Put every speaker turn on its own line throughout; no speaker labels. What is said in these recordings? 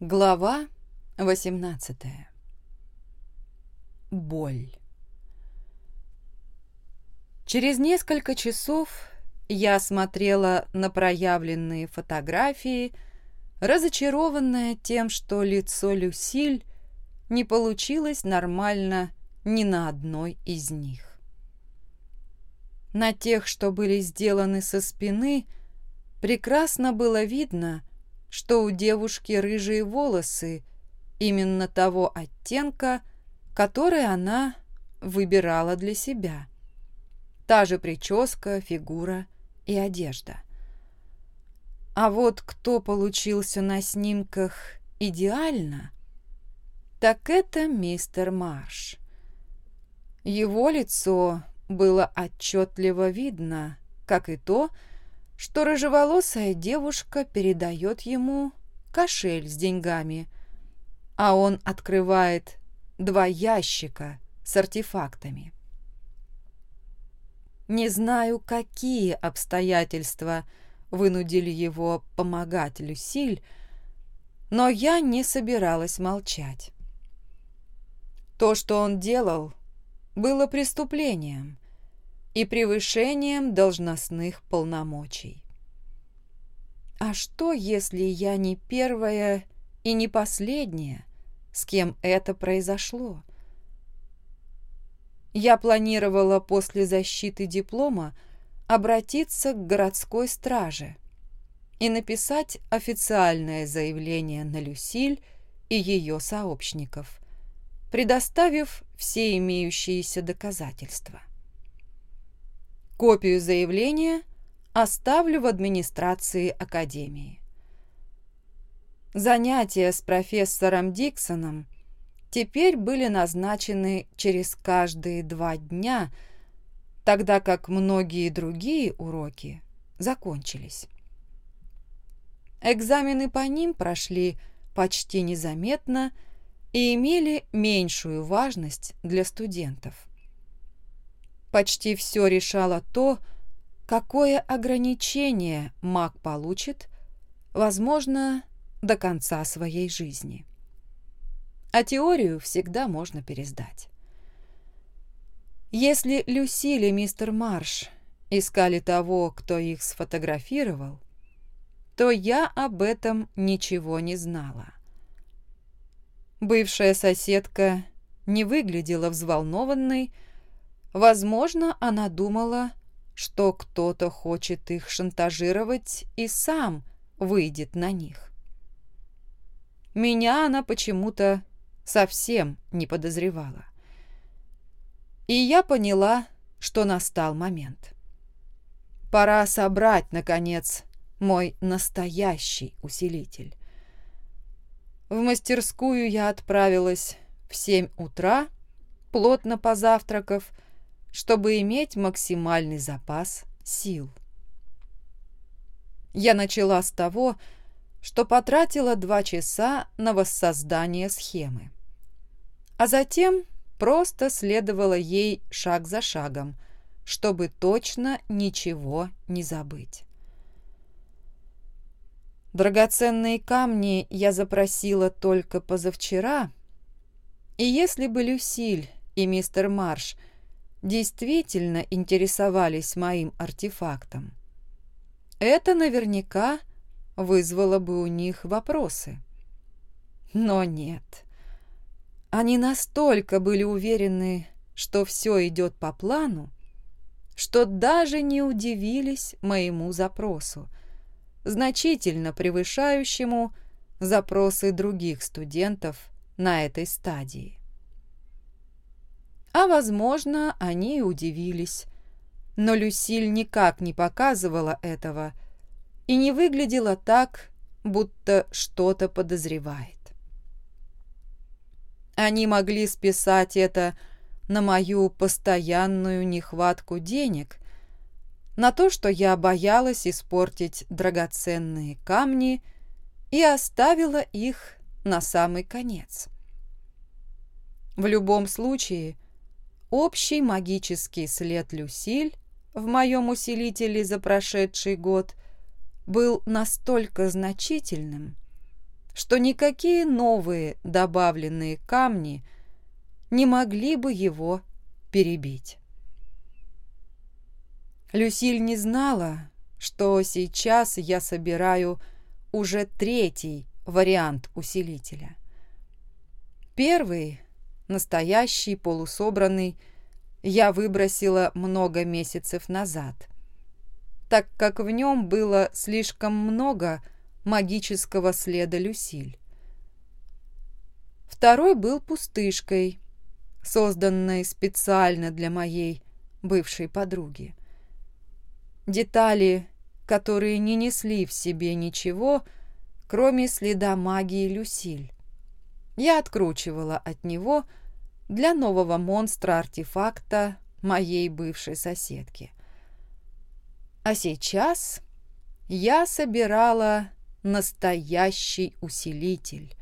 Глава 18 Боль Через несколько часов я смотрела на проявленные фотографии, разочарованная тем, что лицо Люсиль не получилось нормально ни на одной из них. На тех, что были сделаны со спины, прекрасно было видно, что у девушки рыжие волосы именно того оттенка, который она выбирала для себя. Та же прическа, фигура и одежда. А вот кто получился на снимках идеально, так это мистер Марш. Его лицо было отчетливо видно, как и то, что рыжеволосая девушка передает ему кошель с деньгами, а он открывает два ящика с артефактами. Не знаю, какие обстоятельства вынудили его помогать Люсиль, но я не собиралась молчать. То, что он делал, было преступлением, и превышением должностных полномочий. А что, если я не первая и не последняя, с кем это произошло? Я планировала после защиты диплома обратиться к городской страже и написать официальное заявление на Люсиль и ее сообщников, предоставив все имеющиеся доказательства. Копию заявления оставлю в администрации Академии. Занятия с профессором Диксоном теперь были назначены через каждые два дня, тогда как многие другие уроки закончились. Экзамены по ним прошли почти незаметно и имели меньшую важность для студентов почти все решало то, какое ограничение маг получит, возможно, до конца своей жизни. А теорию всегда можно пересдать. Если Люсиль и мистер Марш искали того, кто их сфотографировал, то я об этом ничего не знала. Бывшая соседка не выглядела взволнованной, Возможно, она думала, что кто-то хочет их шантажировать и сам выйдет на них. Меня она почему-то совсем не подозревала. И я поняла, что настал момент. Пора собрать, наконец, мой настоящий усилитель. В мастерскую я отправилась в семь утра, плотно позавтракав, чтобы иметь максимальный запас сил. Я начала с того, что потратила два часа на воссоздание схемы. А затем просто следовала ей шаг за шагом, чтобы точно ничего не забыть. Драгоценные камни я запросила только позавчера, и если бы Люсиль и мистер Марш – действительно интересовались моим артефактом, это наверняка вызвало бы у них вопросы. Но нет. Они настолько были уверены, что все идет по плану, что даже не удивились моему запросу, значительно превышающему запросы других студентов на этой стадии. А, возможно, они и удивились. Но Люсиль никак не показывала этого и не выглядела так, будто что-то подозревает. Они могли списать это на мою постоянную нехватку денег, на то, что я боялась испортить драгоценные камни и оставила их на самый конец. В любом случае, Общий магический след Люсиль в моем усилителе за прошедший год был настолько значительным, что никакие новые добавленные камни не могли бы его перебить. Люсиль не знала, что сейчас я собираю уже третий вариант усилителя. Первый, настоящий, полусобранный, я выбросила много месяцев назад, так как в нем было слишком много магического следа Люсиль. Второй был пустышкой, созданной специально для моей бывшей подруги. Детали, которые не несли в себе ничего, кроме следа магии Люсиль. Я откручивала от него для нового монстра-артефакта моей бывшей соседки. А сейчас я собирала настоящий усилитель.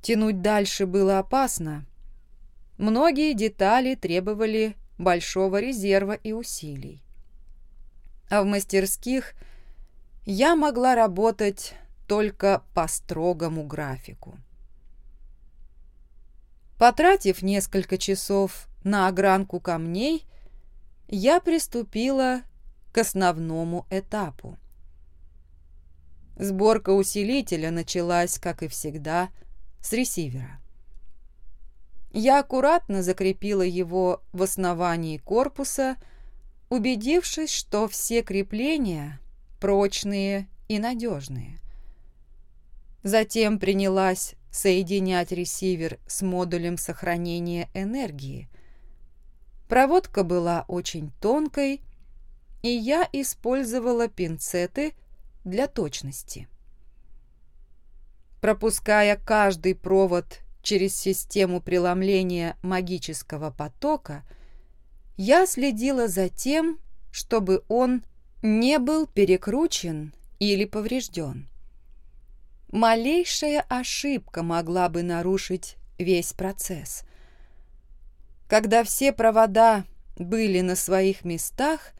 Тянуть дальше было опасно. Многие детали требовали большого резерва и усилий а в мастерских я могла работать только по строгому графику. Потратив несколько часов на огранку камней, я приступила к основному этапу. Сборка усилителя началась, как и всегда, с ресивера. Я аккуратно закрепила его в основании корпуса, убедившись, что все крепления прочные и надежные. Затем принялась соединять ресивер с модулем сохранения энергии. Проводка была очень тонкой, и я использовала пинцеты для точности. Пропуская каждый провод через систему преломления магического потока – я следила за тем, чтобы он не был перекручен или поврежден. Малейшая ошибка могла бы нарушить весь процесс. Когда все провода были на своих местах,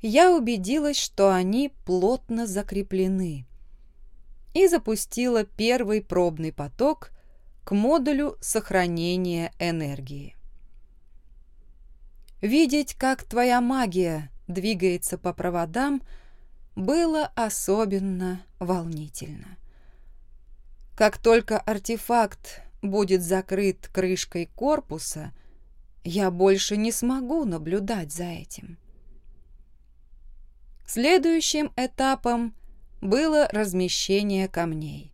я убедилась, что они плотно закреплены и запустила первый пробный поток к модулю сохранения энергии. Видеть, как твоя магия двигается по проводам, было особенно волнительно. Как только артефакт будет закрыт крышкой корпуса, я больше не смогу наблюдать за этим. Следующим этапом было размещение камней.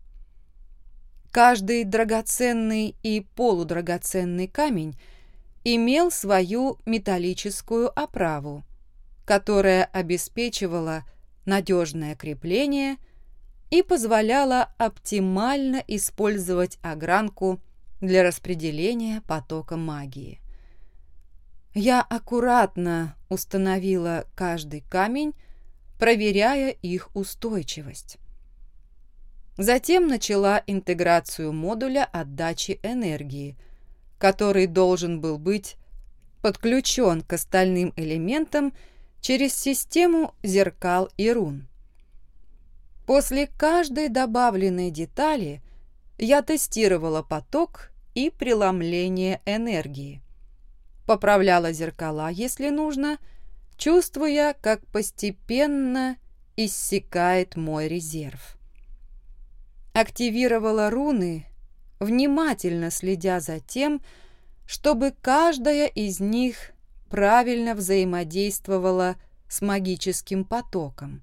Каждый драгоценный и полудрагоценный камень – имел свою металлическую оправу, которая обеспечивала надежное крепление и позволяла оптимально использовать огранку для распределения потока магии. Я аккуратно установила каждый камень, проверяя их устойчивость. Затем начала интеграцию модуля отдачи энергии – который должен был быть подключен к остальным элементам через систему зеркал и рун. После каждой добавленной детали я тестировала поток и преломление энергии. Поправляла зеркала, если нужно, чувствуя, как постепенно иссякает мой резерв. Активировала руны внимательно следя за тем, чтобы каждая из них правильно взаимодействовала с магическим потоком.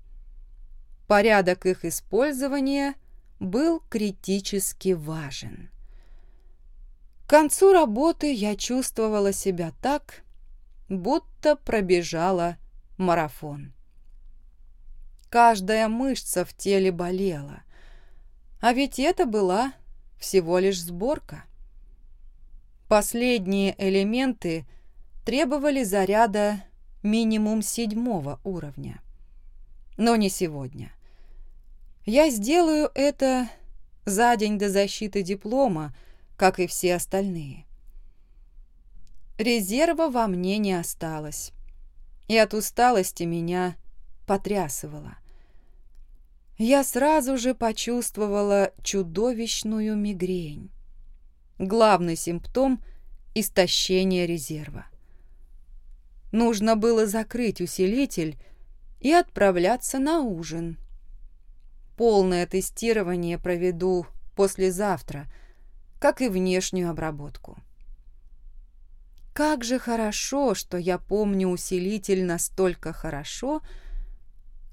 Порядок их использования был критически важен. К концу работы я чувствовала себя так, будто пробежала марафон. Каждая мышца в теле болела, а ведь это была всего лишь сборка. Последние элементы требовали заряда минимум седьмого уровня. Но не сегодня. Я сделаю это за день до защиты диплома, как и все остальные. Резерва во мне не осталось, и от усталости меня потрясывало. я сразу же почувствовала чудовищную мигрень. Главный симптом – истощение резерва. Нужно было закрыть усилитель и отправляться на ужин. Полное тестирование проведу послезавтра, как и внешнюю обработку. Как же хорошо, что я помню усилитель настолько хорошо,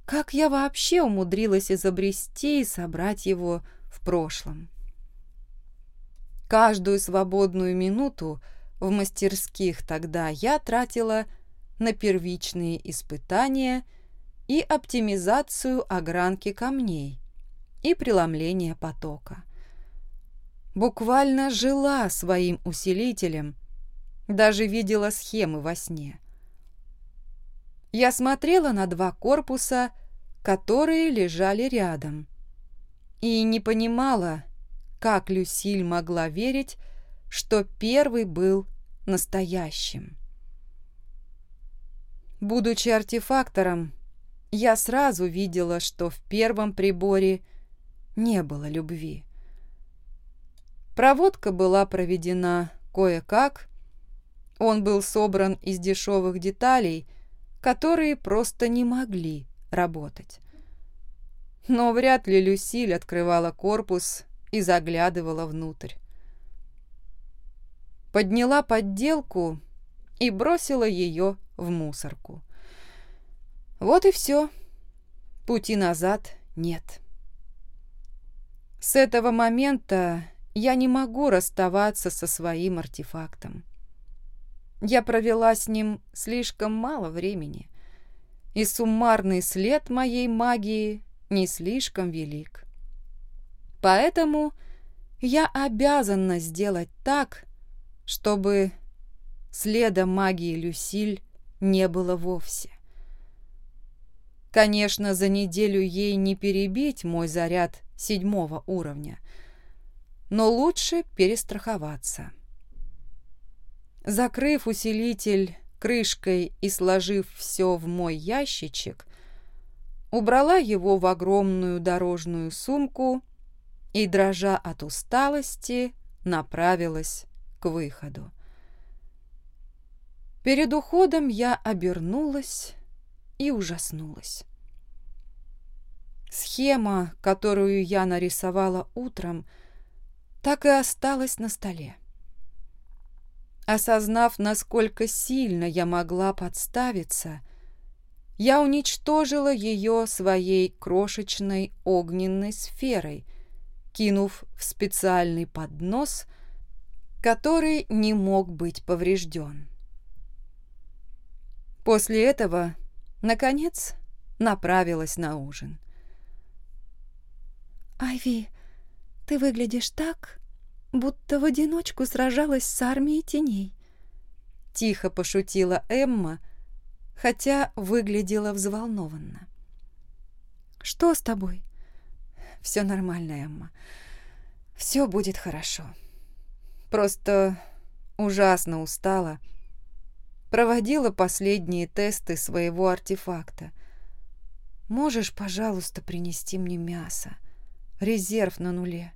как я вообще умудрилась изобрести и собрать его в прошлом. Каждую свободную минуту в мастерских тогда я тратила на первичные испытания и оптимизацию огранки камней и преломление потока. Буквально жила своим усилителем, даже видела схемы во сне. Я смотрела на два корпуса, которые лежали рядом, и не понимала, как Люсиль могла верить, что первый был настоящим. Будучи артефактором, я сразу видела, что в первом приборе не было любви. Проводка была проведена кое-как, он был собран из дешевых деталей, которые просто не могли работать. Но вряд ли Люсиль открывала корпус и заглядывала внутрь. Подняла подделку и бросила ее в мусорку. Вот и все. Пути назад нет. С этого момента я не могу расставаться со своим артефактом. Я провела с ним слишком мало времени, и суммарный след моей магии не слишком велик. Поэтому я обязана сделать так, чтобы следа магии Люсиль не было вовсе. Конечно, за неделю ей не перебить мой заряд седьмого уровня, но лучше перестраховаться. Закрыв усилитель крышкой и сложив все в мой ящичек, убрала его в огромную дорожную сумку и, дрожа от усталости, направилась к выходу. Перед уходом я обернулась и ужаснулась. Схема, которую я нарисовала утром, так и осталась на столе. Осознав, насколько сильно я могла подставиться, я уничтожила ее своей крошечной огненной сферой, кинув в специальный поднос, который не мог быть поврежден. После этого, наконец, направилась на ужин.
«Айви, ты выглядишь так, будто в одиночку сражалась с армией теней», — тихо пошутила Эмма, хотя выглядела взволнованно. «Что с тобой?»
«Все нормально, Эмма. Все будет хорошо. Просто ужасно устала» проводила последние тесты своего артефакта. Можешь, пожалуйста, принести мне мясо? Резерв на нуле.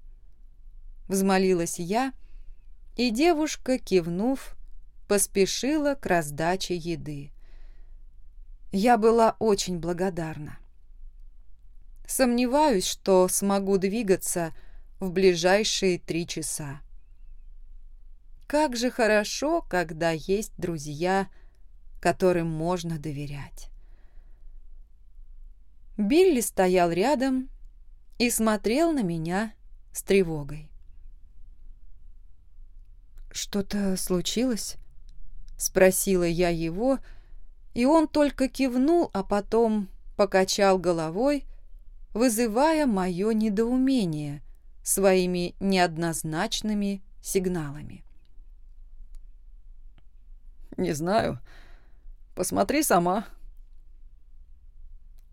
Взмолилась я, и девушка, кивнув, поспешила к раздаче еды. Я была очень благодарна. Сомневаюсь, что смогу двигаться в ближайшие три часа. Как же хорошо, когда есть друзья, которым можно доверять. Билли стоял рядом и смотрел на меня с тревогой. «Что-то случилось?» — спросила я его, и он только кивнул, а потом покачал головой, вызывая мое недоумение своими неоднозначными сигналами.
«Не знаю. Посмотри сама».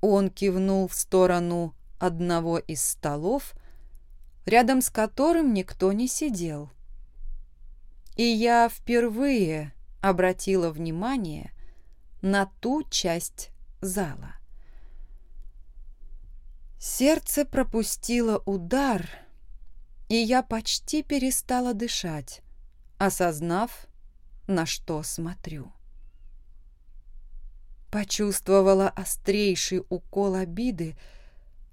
Он кивнул в сторону одного из столов, рядом с которым никто не сидел. И я впервые обратила внимание на ту часть зала.
Сердце пропустило удар, и я почти перестала дышать, осознав, на что смотрю. Почувствовала острейший укол обиды,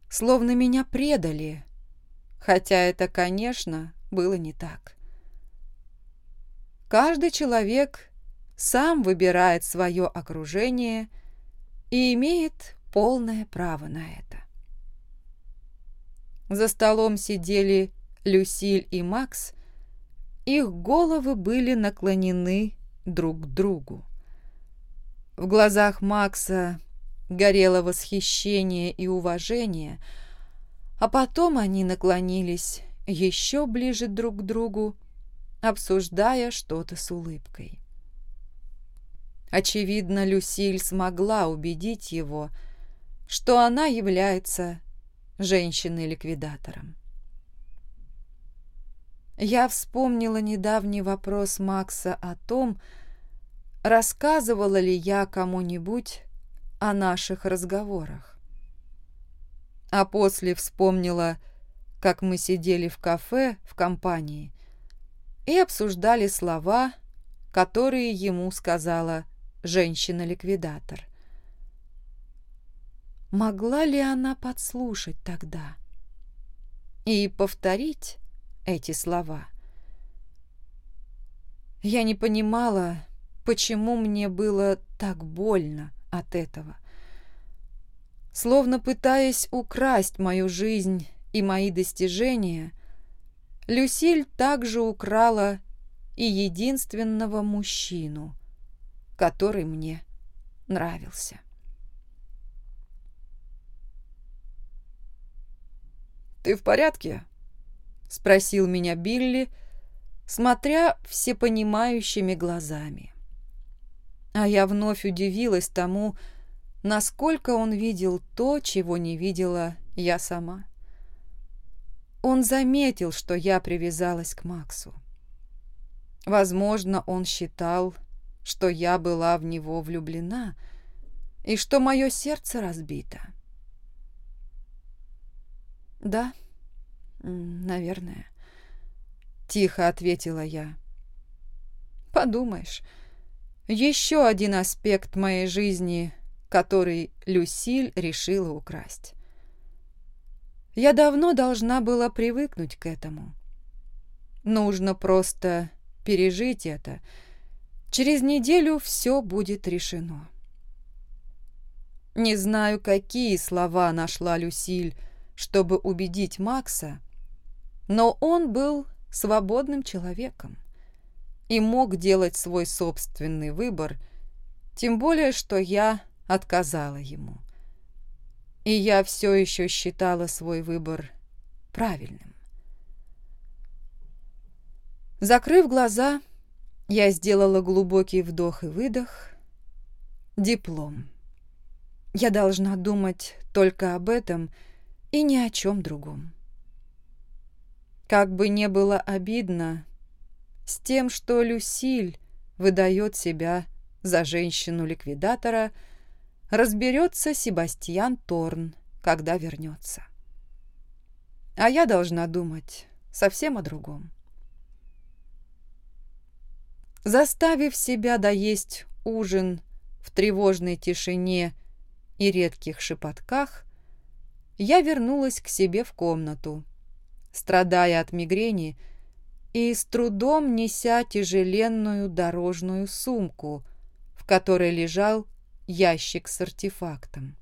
словно меня предали, хотя это, конечно, было не так. Каждый человек сам выбирает свое окружение и имеет полное право на это. За столом сидели Люсиль и Макс. Их головы были наклонены друг к другу. В глазах Макса горело восхищение и уважение, а потом они наклонились еще ближе друг к другу, обсуждая что-то с улыбкой. Очевидно, Люсиль смогла убедить его, что она является женщиной-ликвидатором. Я вспомнила недавний вопрос Макса о том, рассказывала ли я кому-нибудь о наших разговорах. А после вспомнила, как мы сидели в кафе в компании и обсуждали слова, которые ему сказала женщина-ликвидатор. Могла ли она подслушать тогда и повторить эти слова? Я не понимала, почему мне было так больно от этого. Словно пытаясь украсть мою жизнь и мои достижения, Люсиль также украла и единственного мужчину, который мне нравился.
«Ты в порядке?» — спросил меня Билли, смотря всепонимающими глазами. А я вновь удивилась тому, насколько он видел то, чего не видела я сама. Он заметил, что я привязалась к Максу. Возможно, он считал, что я была в него влюблена и что мое сердце разбито. «Да, наверное», — тихо ответила я. «Подумаешь, еще один аспект моей жизни, который Люсиль решила украсть. Я давно должна была привыкнуть к этому. Нужно просто пережить это. Через неделю все будет решено». Не знаю, какие слова нашла Люсиль, чтобы убедить Макса, но он был свободным человеком и мог делать свой собственный выбор, тем более, что я отказала ему. И я все еще считала свой выбор правильным. Закрыв глаза, я сделала глубокий вдох и выдох. Диплом. Я должна думать только об этом – и ни о чем другом. Как бы не было обидно с тем, что Люсиль выдает себя за женщину-ликвидатора, разберется Себастьян Торн, когда вернется. А я должна думать совсем о другом. Заставив себя доесть ужин в тревожной тишине и редких шепотках, я вернулась к себе в комнату, страдая от мигрени и с трудом неся тяжеленную дорожную сумку, в которой лежал ящик с артефактом.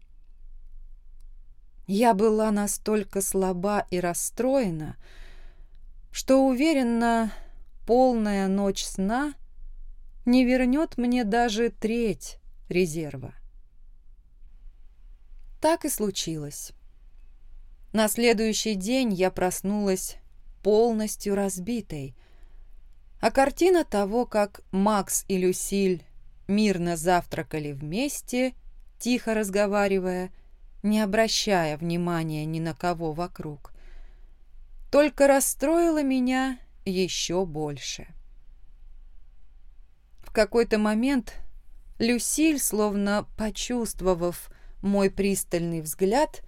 Я была настолько слаба и расстроена, что уверена, полная ночь сна не вернет мне даже треть резерва. Так и случилось. На следующий день я проснулась полностью разбитой, а картина того, как Макс и Люсиль мирно завтракали вместе, тихо разговаривая, не обращая внимания ни на кого вокруг, только расстроила меня еще больше. В какой-то момент Люсиль, словно почувствовав мой пристальный взгляд,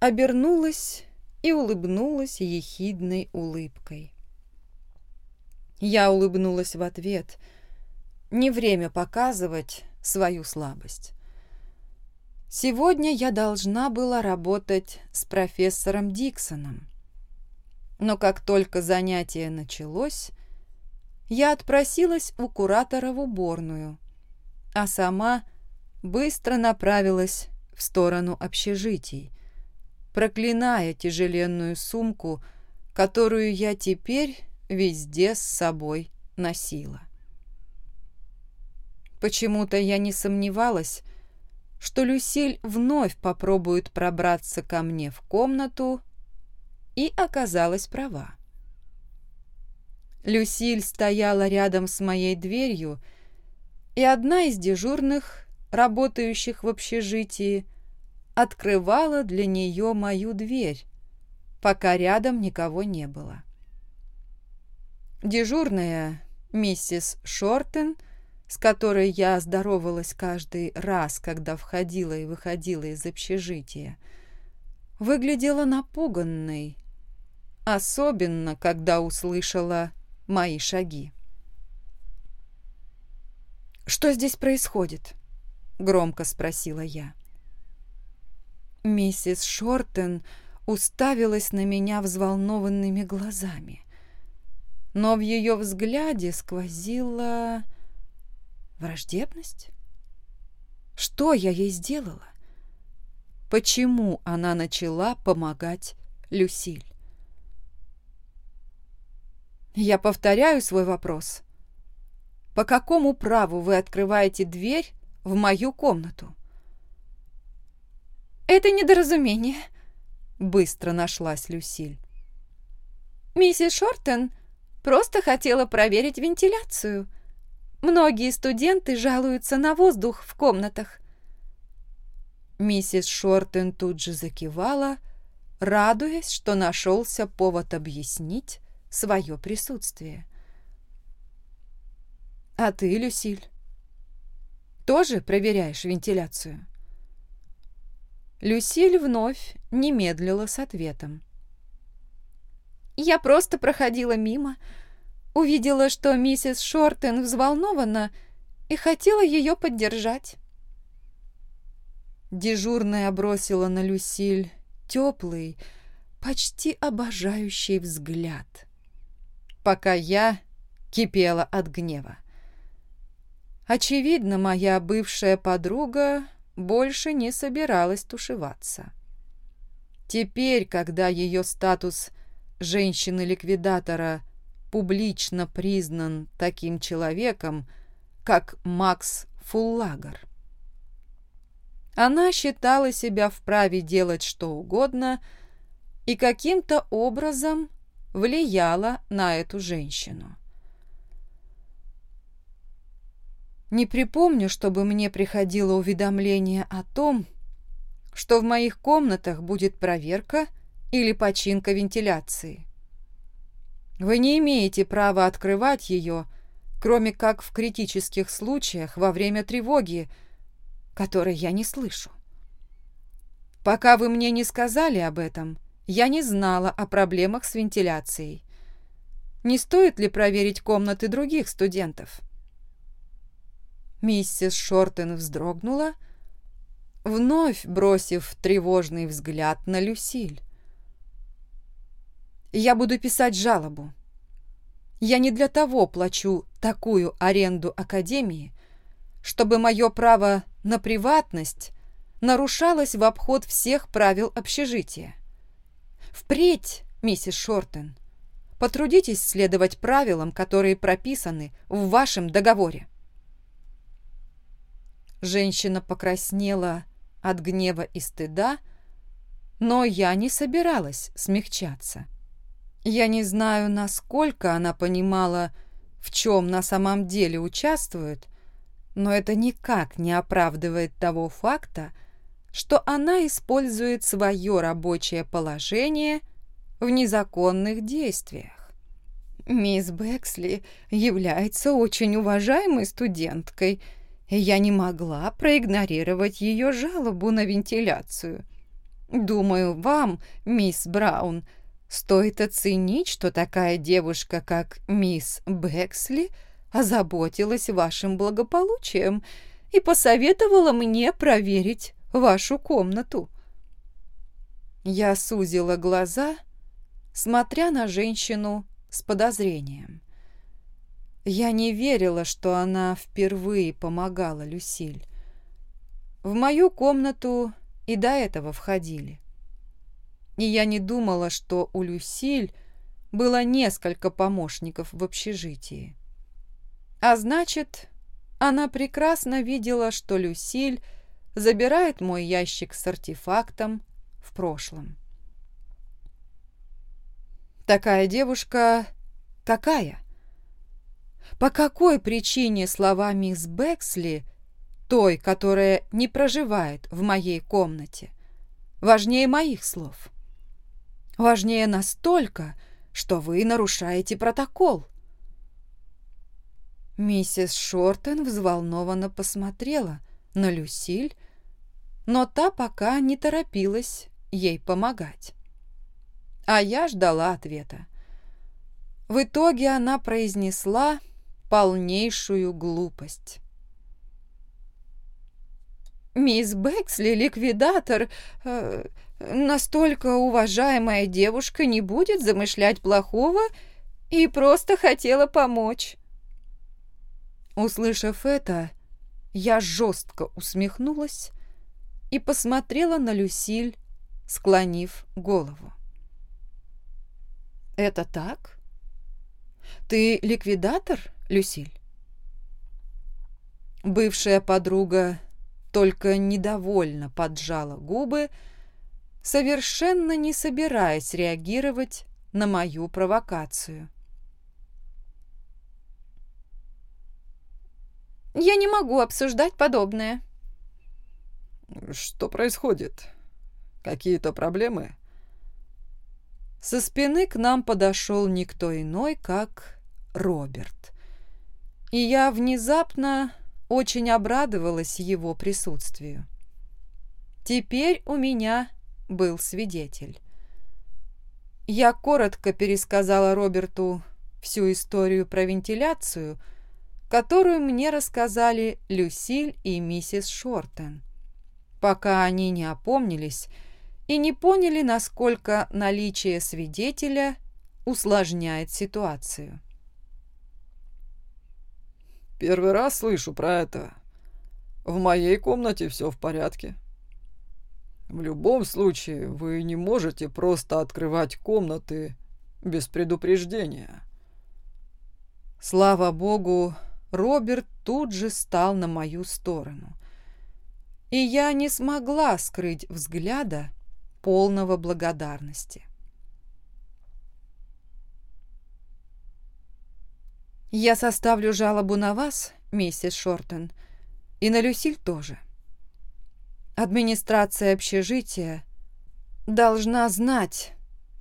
обернулась и улыбнулась ехидной улыбкой. Я улыбнулась в ответ. Не время показывать свою слабость. Сегодня я должна была работать с профессором Диксоном. Но как только занятие началось, я отпросилась у куратора в уборную, а сама быстро направилась в сторону общежитий, проклиная тяжеленную сумку, которую я теперь везде с собой носила. Почему-то я не сомневалась, что Люсиль вновь попробует пробраться ко мне в комнату, и оказалась права. Люсиль стояла рядом с моей дверью, и одна из дежурных, работающих в общежитии, открывала для нее мою дверь, пока рядом никого не было. Дежурная, миссис Шортен, с которой я здоровалась каждый раз, когда входила и выходила из общежития, выглядела напуганной, особенно когда услышала мои шаги. «Что здесь происходит?» — громко спросила я. Миссис Шортен уставилась на меня взволнованными глазами, но в ее взгляде сквозила враждебность. Что я ей сделала? Почему она начала помогать Люсиль? Я повторяю свой вопрос. По какому праву вы открываете дверь в мою комнату?
Это недоразумение, быстро нашлась Люсиль. Миссис Шортон просто хотела проверить вентиляцию. Многие студенты жалуются на воздух в комнатах.
Миссис Шортен тут же закивала, радуясь, что нашелся повод объяснить, свое присутствие. «А ты, Люсиль, тоже проверяешь вентиляцию?» Люсиль вновь не медлила с ответом.
«Я просто проходила мимо, увидела, что миссис Шортен взволнована и хотела ее поддержать».
Дежурная бросила на Люсиль теплый, почти обожающий взгляд пока я кипела от гнева. Очевидно, моя бывшая подруга больше не собиралась тушеваться. Теперь, когда ее статус женщины-ликвидатора публично признан таким человеком, как Макс Фуллагер. Она считала себя вправе делать что угодно и каким-то образом влияла на эту женщину. Не припомню, чтобы мне приходило уведомление о том, что в моих комнатах будет проверка или починка вентиляции. Вы не имеете права открывать ее, кроме как в критических случаях во время тревоги, которой я не слышу. Пока вы мне не сказали об этом, я не знала о проблемах с вентиляцией. Не стоит ли проверить комнаты других студентов? Миссис Шортен вздрогнула, вновь бросив тревожный взгляд на Люсиль. «Я буду писать жалобу. Я не для того плачу такую аренду Академии, чтобы мое право на приватность нарушалось в обход всех правил общежития. Впредь, миссис Шортен, потрудитесь следовать правилам, которые прописаны в вашем договоре. Женщина покраснела от гнева и стыда, но я не собиралась смягчаться. Я не знаю, насколько она понимала, в чем на самом деле участвует, но это никак не оправдывает того факта, что она использует свое рабочее положение в незаконных действиях. Мисс Бэксли является очень уважаемой студенткой, я не могла проигнорировать ее жалобу на вентиляцию. Думаю, вам, мисс Браун, стоит оценить, что такая девушка, как мисс Бэксли, озаботилась вашим благополучием и посоветовала мне проверить вашу комнату. Я сузила глаза, смотря на женщину с подозрением. Я не верила, что она впервые помогала Люсиль. В мою комнату и до этого входили. И я не думала, что у Люсиль было несколько помощников в общежитии. А значит, она прекрасно видела, что Люсиль забирает мой ящик с артефактом в прошлом. Такая девушка какая? По какой причине слова мисс Бэксли, той, которая не проживает в моей комнате, важнее моих слов? Важнее настолько, что вы нарушаете протокол. Миссис Шортен взволнованно посмотрела на Люсиль, но та пока не торопилась ей помогать. А я ждала ответа. В итоге она произнесла полнейшую глупость. «Мисс Бэксли, ликвидатор, э, настолько уважаемая девушка не будет замышлять плохого и просто хотела помочь». Услышав это, я жестко усмехнулась и посмотрела на Люсиль, склонив голову. «Это так? Ты ликвидатор, Люсиль?» Бывшая подруга только недовольно поджала губы, совершенно не собираясь реагировать на мою провокацию. Я не могу обсуждать подобное.
Что происходит? Какие-то проблемы?
Со спины к нам подошел никто иной, как Роберт. И я внезапно очень обрадовалась его присутствию. Теперь у меня был свидетель. Я коротко пересказала Роберту всю историю про вентиляцию – которую мне рассказали Люсиль и миссис Шортен, пока они не опомнились и не поняли, насколько наличие свидетеля усложняет ситуацию.
«Первый раз слышу про это. В моей комнате все в порядке. В любом случае, вы не можете просто открывать комнаты без предупреждения».
Слава богу, Роберт тут же стал на мою сторону. И я не смогла скрыть взгляда, полного благодарности. «Я составлю жалобу на вас, миссис Шортон, и на Люсиль тоже. Администрация общежития должна знать,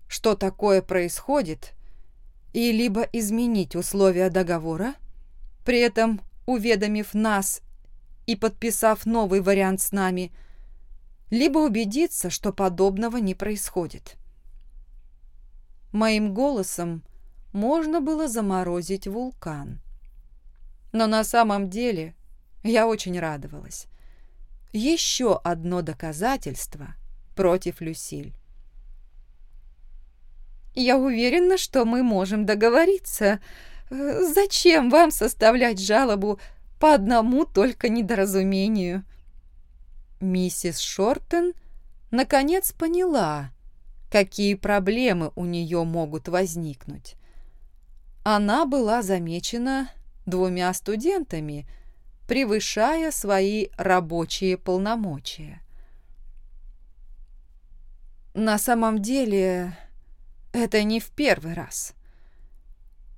что такое происходит, и либо изменить условия договора, при этом уведомив нас и подписав новый вариант с нами, либо убедиться, что подобного не происходит. Моим голосом можно было заморозить вулкан. Но на самом деле я очень радовалась. Еще одно доказательство против Люсиль. «Я уверена, что мы можем договориться», Зачем вам составлять жалобу по одному только недоразумению?» Миссис Шортен наконец поняла, какие проблемы у нее могут возникнуть. Она была замечена двумя студентами, превышая свои рабочие полномочия. На самом деле, это не в первый раз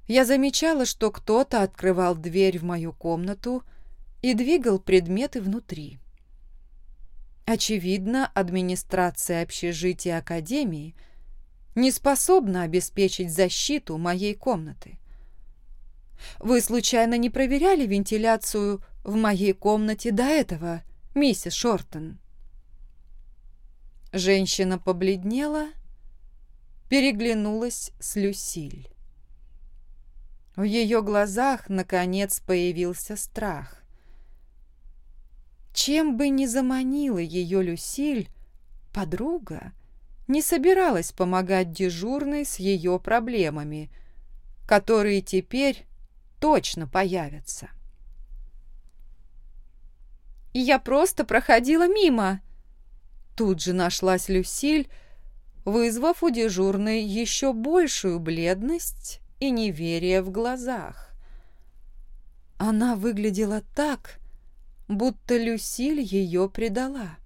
я замечала, что кто-то открывал дверь в мою комнату и двигал предметы внутри. Очевидно, администрация общежития Академии не способна обеспечить защиту моей комнаты. Вы случайно не проверяли вентиляцию в моей комнате до этого, миссис Шортон? Женщина побледнела, переглянулась с Люсиль. В ее глазах, наконец, появился страх. Чем бы ни заманила ее Люсиль, подруга не собиралась помогать дежурной с ее проблемами, которые теперь точно появятся. «Я просто проходила мимо!» Тут же нашлась Люсиль, вызвав у дежурной еще большую бледность и неверие в глазах. Она выглядела так, будто Люсиль ее предала.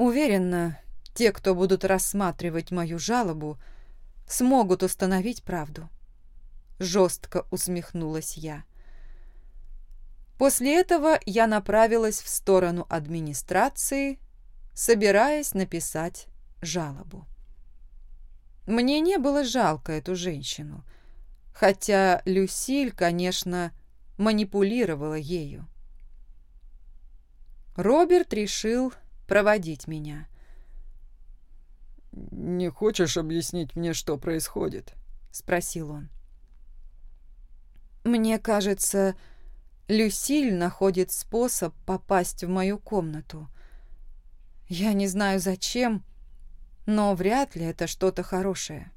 Уверена, те, кто будут рассматривать мою жалобу, смогут установить правду. Жестко усмехнулась я. После этого я направилась в сторону администрации, собираясь написать жалобу. Мне не было жалко эту женщину, хотя Люсиль, конечно, манипулировала ею. Роберт решил проводить меня.
«Не хочешь объяснить мне, что происходит?»
— спросил он. «Мне кажется, Люсиль находит способ попасть в мою комнату. Я не знаю зачем, но вряд ли это что-то хорошее.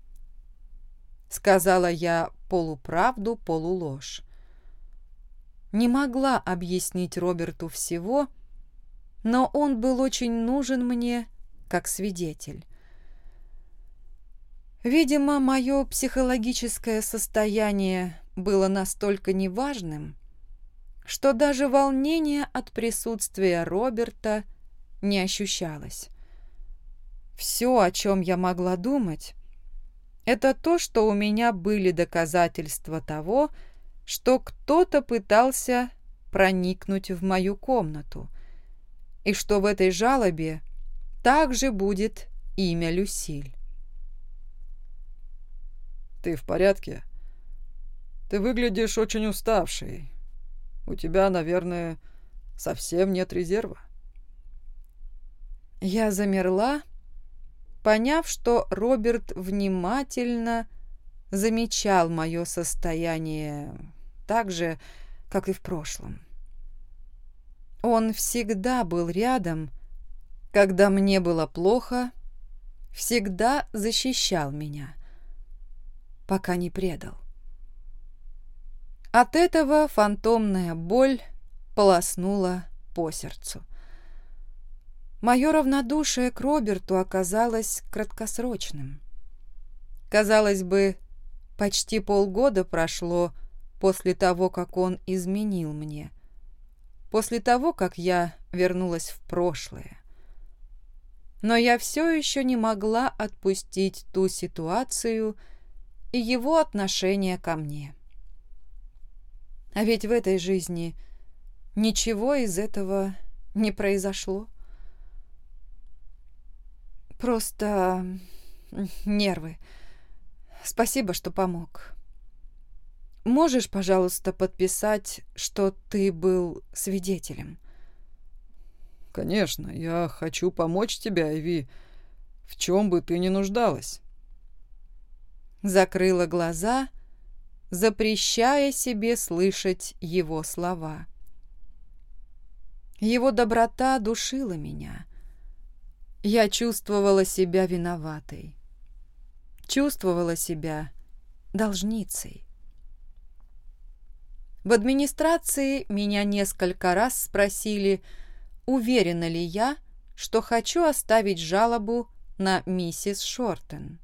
Сказала я полуправду, полуложь. Не могла объяснить Роберту всего, но он был очень нужен мне как свидетель. Видимо, мое психологическое состояние было настолько неважным, что даже волнение от присутствия Роберта не ощущалось. Все, о чем я могла думать, это то, что у меня были доказательства того, что кто-то пытался проникнуть в мою комнату, и что в этой жалобе также будет имя Люсиль.
«Ты в порядке? Ты выглядишь очень уставшей. У тебя, наверное, совсем нет резерва».
Я замерла, поняв, что Роберт внимательно замечал мое состояние так же, как и в прошлом. Он всегда был рядом, когда мне было плохо, всегда защищал меня, пока не предал. От этого фантомная боль полоснула по сердцу. Мое равнодушие к Роберту оказалось краткосрочным. Казалось бы, почти полгода прошло после того, как он изменил мне, после того, как я вернулась в прошлое. Но я все еще не могла отпустить ту ситуацию и его отношение ко мне. А ведь в этой жизни ничего из этого не произошло. Просто нервы. Спасибо, что помог. Можешь, пожалуйста, подписать, что ты был свидетелем?
Конечно, я хочу помочь тебе, Айви, в чем бы ты ни нуждалась.
Закрыла глаза, запрещая себе слышать его слова. Его доброта душила меня. Я чувствовала себя виноватой. Чувствовала себя должницей. В администрации меня несколько раз спросили, уверена ли я, что хочу оставить жалобу на миссис Шортен.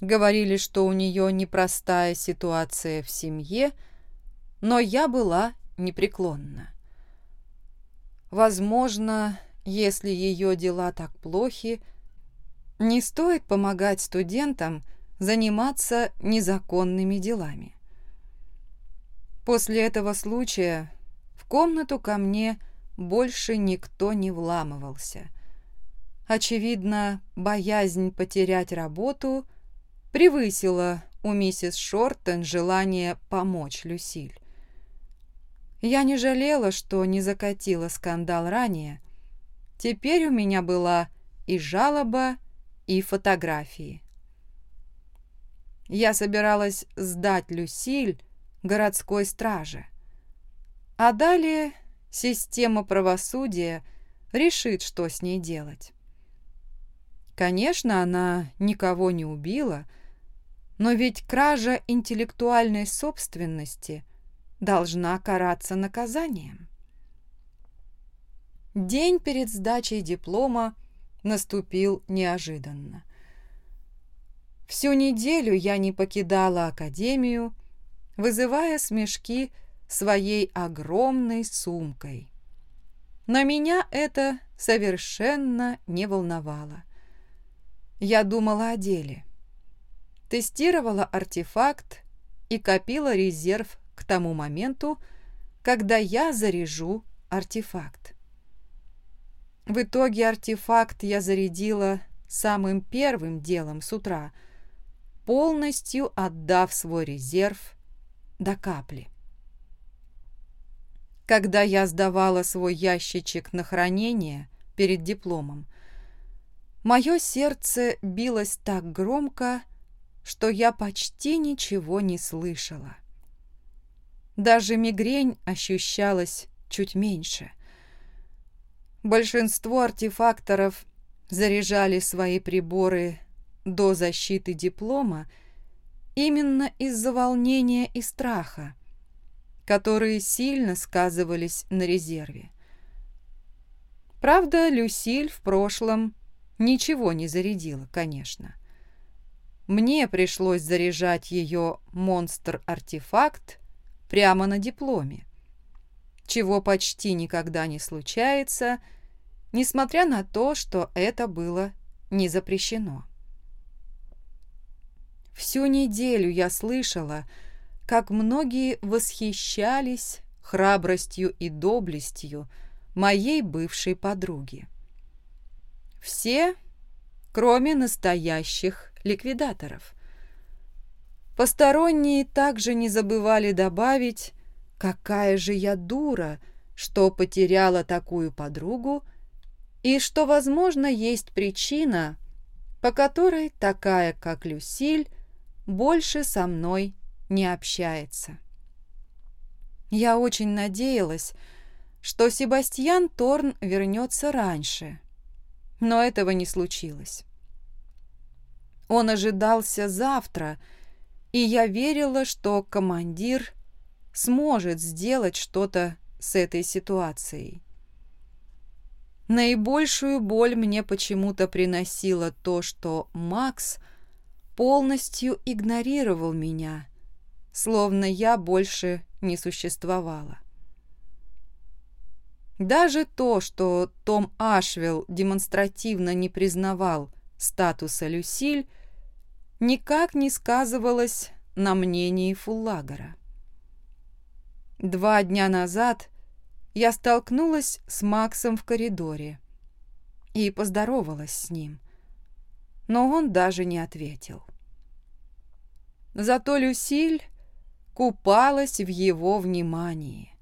Говорили, что у нее непростая ситуация в семье, но я была непреклонна. Возможно, если ее дела так плохи, не стоит помогать студентам заниматься незаконными делами. После этого случая в комнату ко мне больше никто не вламывался. Очевидно, боязнь потерять работу превысила у миссис Шортен желание помочь Люсиль. Я не жалела, что не закатила скандал ранее, Теперь у меня была и жалоба, и фотографии. Я собиралась сдать Люсиль городской страже. А далее система правосудия решит, что с ней делать. Конечно, она никого не убила, но ведь кража интеллектуальной собственности должна караться наказанием. День перед сдачей диплома наступил неожиданно. Всю неделю я не покидала академию, вызывая смешки своей огромной сумкой. Но меня это совершенно не волновало. Я думала о деле. Тестировала артефакт и копила резерв к тому моменту, когда я заряжу артефакт. В итоге артефакт я зарядила самым первым делом с утра, полностью отдав свой резерв до капли. Когда я сдавала свой ящичек на хранение перед дипломом, мое сердце билось так громко, что я почти ничего не слышала. Даже мигрень ощущалась чуть меньше. Большинство артефакторов заряжали свои приборы до защиты диплома именно из-за волнения и страха, которые сильно сказывались на резерве. Правда, Люсиль в прошлом ничего не зарядила, конечно. Мне пришлось заряжать ее монстр-артефакт прямо на дипломе, чего почти никогда не случается, несмотря на то, что это было не запрещено. Всю неделю я слышала, как многие восхищались храбростью и доблестью моей бывшей подруги. Все, кроме настоящих ликвидаторов. Посторонние также не забывали добавить, какая же я дура, что потеряла такую подругу, и что, возможно, есть причина, по которой такая, как Люсиль, больше со мной не общается. Я очень надеялась, что Себастьян Торн вернется раньше, но этого не случилось. Он ожидался завтра, и я верила, что командир сможет сделать что-то с этой ситуацией. Наибольшую боль мне почему-то приносило то, что Макс полностью игнорировал меня, словно я больше не существовала. Даже то, что Том Ашвилл демонстративно не признавал статуса Люсиль, никак не сказывалось на мнении Фуллагера. Два дня назад я столкнулась с Максом в коридоре и поздоровалась с ним, но он даже не ответил. Зато Люсиль купалась в его внимании.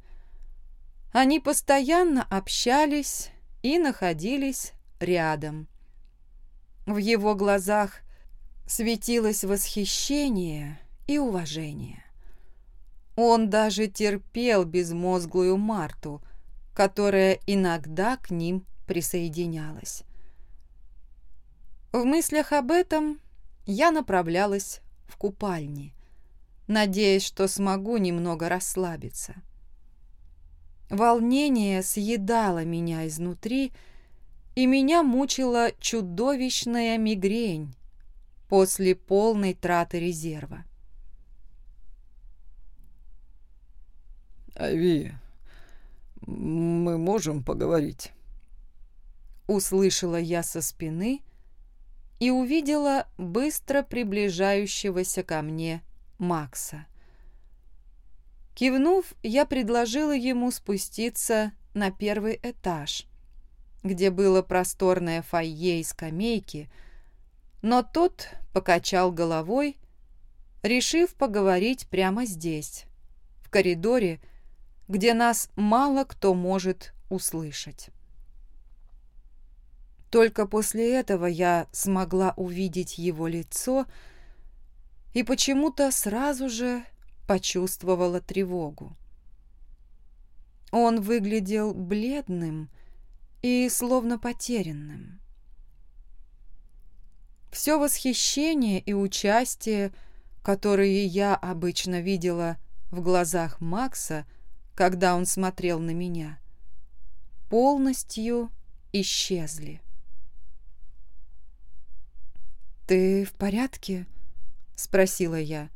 Они постоянно общались и находились рядом. В его глазах светилось восхищение и уважение. Он даже терпел безмозглую Марту, которая иногда к ним присоединялась. В мыслях об этом я направлялась в купальни, надеясь, что смогу немного расслабиться. Волнение съедало меня изнутри, и меня мучила чудовищная мигрень после полной траты резерва.
«Ави, мы можем поговорить?»
Услышала я со спины и увидела быстро приближающегося ко мне Макса. Кивнув, я предложила ему спуститься на первый этаж, где было просторное фойе и скамейки, но тот покачал головой, решив поговорить прямо здесь, в коридоре, где нас мало кто может услышать. Только после этого я смогла увидеть его лицо и почему-то сразу же почувствовала тревогу. Он выглядел бледным и словно потерянным. Все восхищение и участие, которые я обычно видела в глазах Макса, когда он смотрел на меня, полностью исчезли. «Ты в порядке?» — спросила я.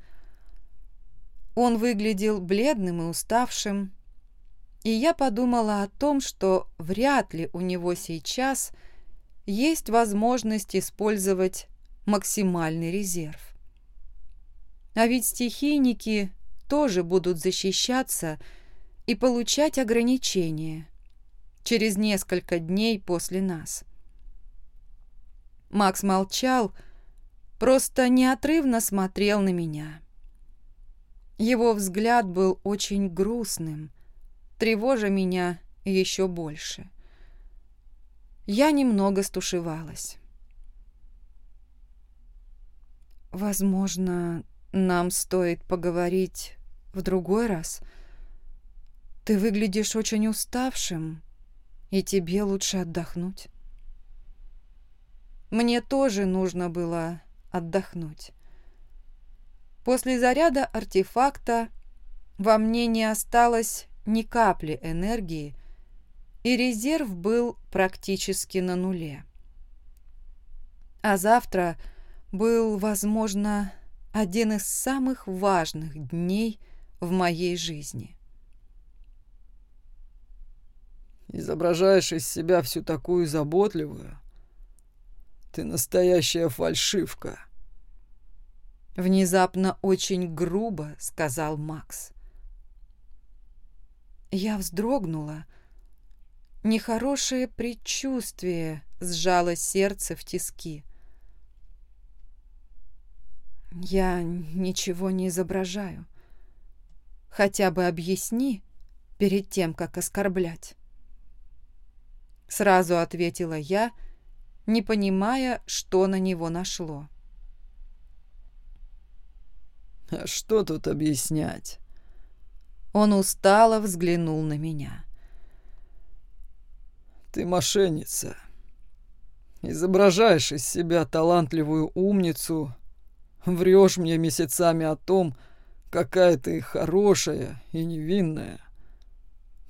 Он выглядел бледным и уставшим, и я подумала о том, что вряд ли у него сейчас есть возможность использовать максимальный резерв. А ведь стихийники тоже будут защищаться и получать ограничения через несколько дней после нас. Макс молчал, просто неотрывно смотрел на меня. Его взгляд был очень грустным, тревожа меня еще больше. Я немного стушевалась. «Возможно, нам стоит поговорить в другой раз. Ты выглядишь очень уставшим, и тебе лучше отдохнуть». Мне тоже нужно было отдохнуть. После заряда артефакта во мне не осталось ни капли энергии, и резерв был практически на нуле. А завтра был, возможно, один из самых важных дней в моей жизни.
«Изображаешь из себя всю такую заботливую. Ты настоящая фальшивка»,
Внезапно очень грубо сказал Макс. Я вздрогнула. Нехорошее предчувствие сжало сердце в тиски. Я ничего не изображаю. Хотя бы объясни перед тем, как оскорблять. Сразу ответила я, не понимая, что на него нашло.
А что тут объяснять?
Он устало взглянул на меня.
Ты мошенница. Изображаешь из себя талантливую умницу, врешь мне месяцами о том, какая ты хорошая и невинная.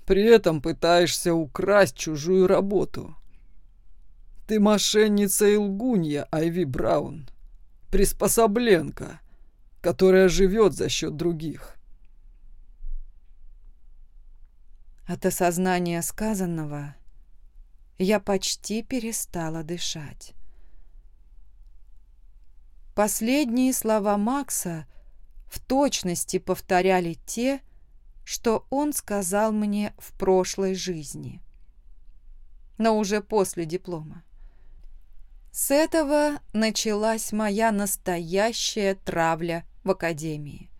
При этом пытаешься украсть чужую работу. Ты мошенница и лгунья, Айви Браун. Приспособленка, которая живет за счет других.
От осознания сказанного я почти перестала дышать. Последние слова Макса в точности повторяли те, что он сказал мне в прошлой жизни, но уже после диплома. С этого началась моя настоящая травля в академии.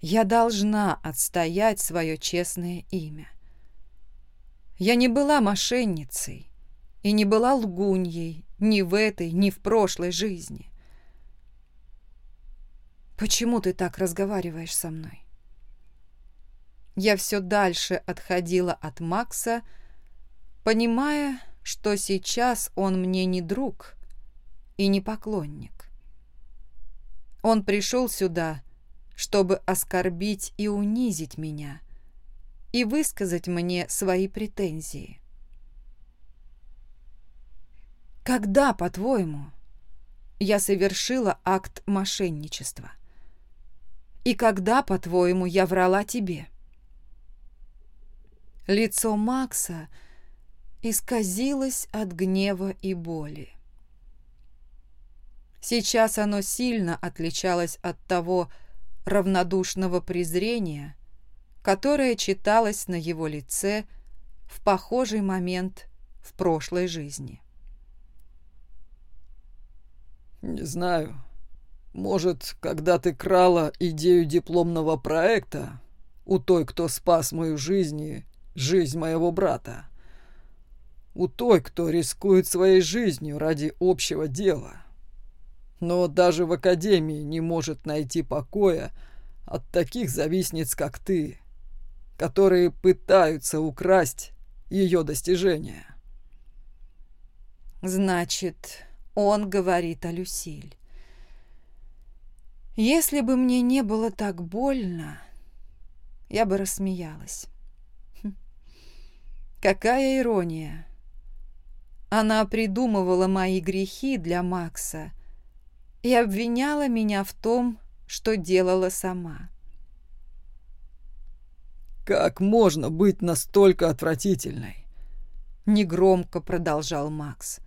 Я должна отстоять свое честное имя. Я не была мошенницей и не была лгуньей ни в этой, ни в прошлой жизни. Почему ты так разговариваешь со мной? Я все дальше отходила от Макса, понимая, что сейчас он мне не друг и не поклонник. Он пришел сюда, чтобы оскорбить и унизить меня и высказать мне свои претензии. Когда, по-твоему, я совершила акт мошенничества? И когда, по-твоему, я врала тебе? Лицо Макса исказилось от гнева и боли. Сейчас оно сильно отличалось от того равнодушного презрения, которое читалось на его лице в похожий момент в прошлой жизни.
«Не знаю. Может, когда ты крала идею дипломного проекта у той, кто спас мою жизнь и жизнь моего брата, у той, кто рискует своей жизнью ради общего дела. Но даже в академии не может найти покоя от таких завистниц, как ты, которые пытаются украсть ее достижения.
Значит, он говорит о Люсиль. Если бы мне не было так больно, я бы рассмеялась. Хм. Какая ирония. Она придумывала мои грехи для Макса и обвиняла меня в том, что делала сама.
«Как можно быть настолько отвратительной?»
Негромко продолжал Макс.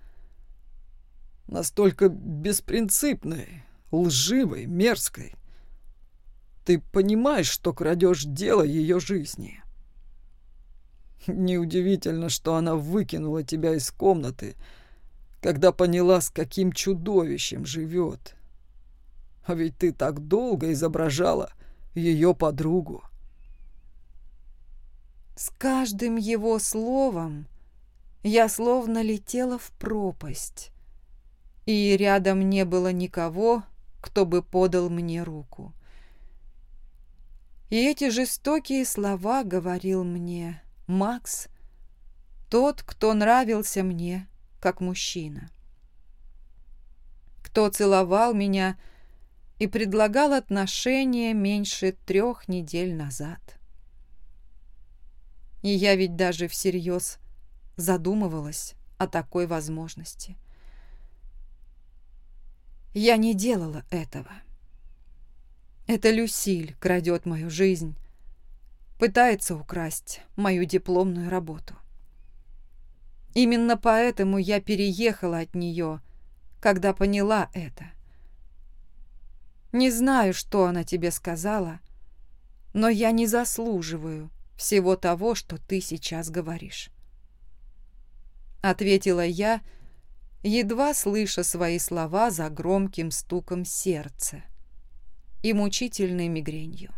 «Настолько беспринципной, лживой, мерзкой. Ты понимаешь, что крадешь дело ее жизни. Неудивительно, что она выкинула тебя из комнаты, когда поняла, с каким чудовищем живет. А ведь ты так долго изображала ее подругу.
С каждым его словом я словно летела в пропасть, и рядом не было никого, кто бы подал мне руку. И эти жестокие слова говорил мне Макс, тот, кто нравился мне как мужчина. Кто целовал меня и предлагал отношения меньше трех недель назад. И я ведь даже всерьез задумывалась о такой возможности. Я не делала этого. Это Люсиль крадет мою жизнь, пытается украсть мою дипломную работу. Именно поэтому я переехала от нее, когда поняла это. Не знаю, что она тебе сказала, но я не заслуживаю всего того, что ты сейчас говоришь. Ответила я, едва слыша свои слова за громким стуком сердца и мучительной мигренью.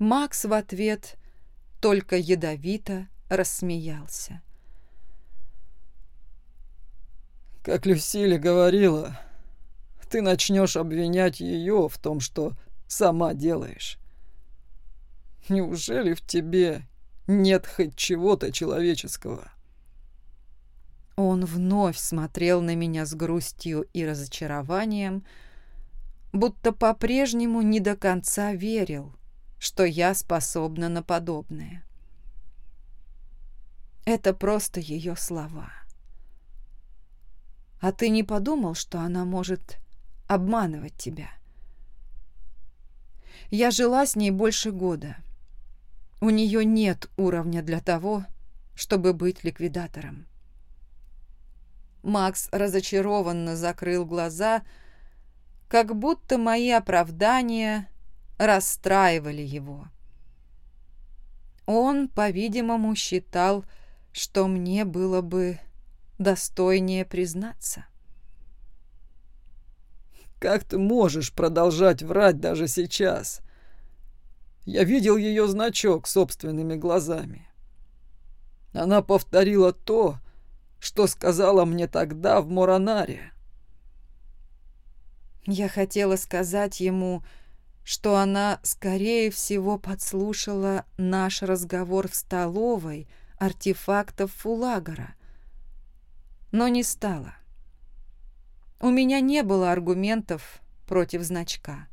Макс в ответ только ядовито рассмеялся.
«Как Люсилия говорила, ты начнешь обвинять ее в том, что сама делаешь. Неужели в тебе нет хоть чего-то человеческого?»
Он вновь смотрел на меня с грустью и разочарованием, будто по-прежнему не до конца верил, что я способна на подобное. Это просто ее слова. А ты не подумал, что она может обманывать тебя? Я жила с ней больше года. У нее нет уровня для того, чтобы быть ликвидатором. Макс разочарованно закрыл глаза, как будто мои оправдания расстраивали его. Он, по-видимому, считал, что мне было бы достойнее признаться.
«Как ты можешь продолжать врать даже сейчас? Я видел ее значок собственными глазами. Она повторила то, что сказала мне тогда в Моранаре.
Я хотела сказать ему, что она, скорее всего, подслушала наш разговор в столовой артефактов Фулагора, но не стала. У меня не было аргументов против значка.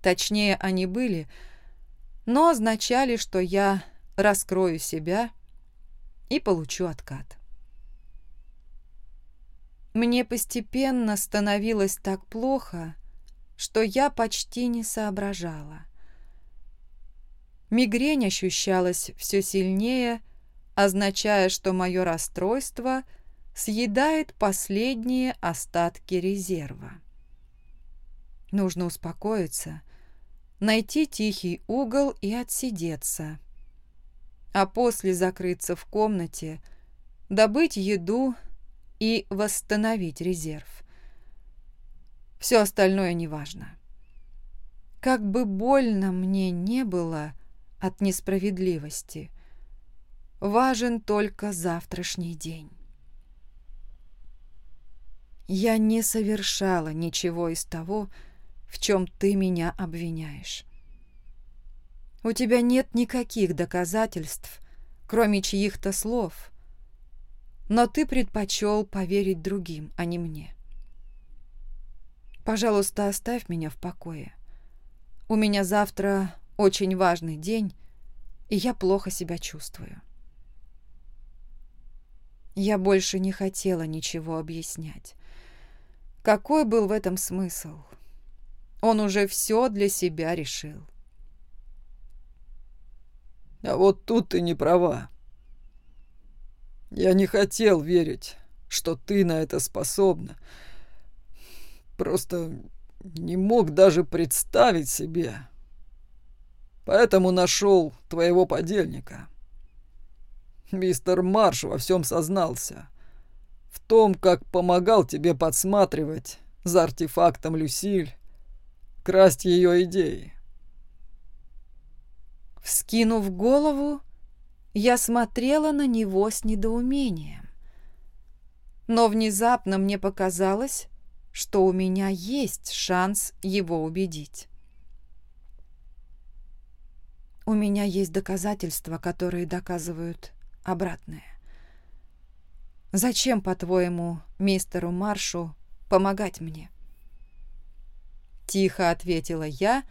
Точнее, они были, но означали, что я раскрою себя и получу откат. Мне постепенно становилось так плохо, что я почти не соображала. Мигрень ощущалась все сильнее, означая, что мое расстройство съедает последние остатки резерва. Нужно успокоиться, найти тихий угол и отсидеться, а после закрыться в комнате, добыть еду и восстановить резерв. Все остальное неважно. Как бы больно мне не было от несправедливости, важен только завтрашний день. Я не совершала ничего из того, в чем ты меня обвиняешь. У тебя нет никаких доказательств, кроме чьих-то слов, но ты предпочел поверить другим, а не мне. Пожалуйста, оставь меня в покое. У меня завтра очень важный день, и я плохо себя чувствую. Я больше не хотела ничего объяснять. Какой был в этом смысл? Он уже все для себя решил.
А вот тут ты не права. Я не хотел верить, что ты на это способна. Просто не мог даже представить себе. Поэтому нашел твоего подельника. Мистер Марш во всем сознался. В том, как помогал тебе подсматривать за артефактом Люсиль, красть ее идеи.
Вскинув голову, я смотрела на него с недоумением. Но внезапно мне показалось, что у меня есть шанс его убедить. У меня есть доказательства, которые доказывают обратное. Зачем, по-твоему, мистеру Маршу помогать мне? Тихо ответила я,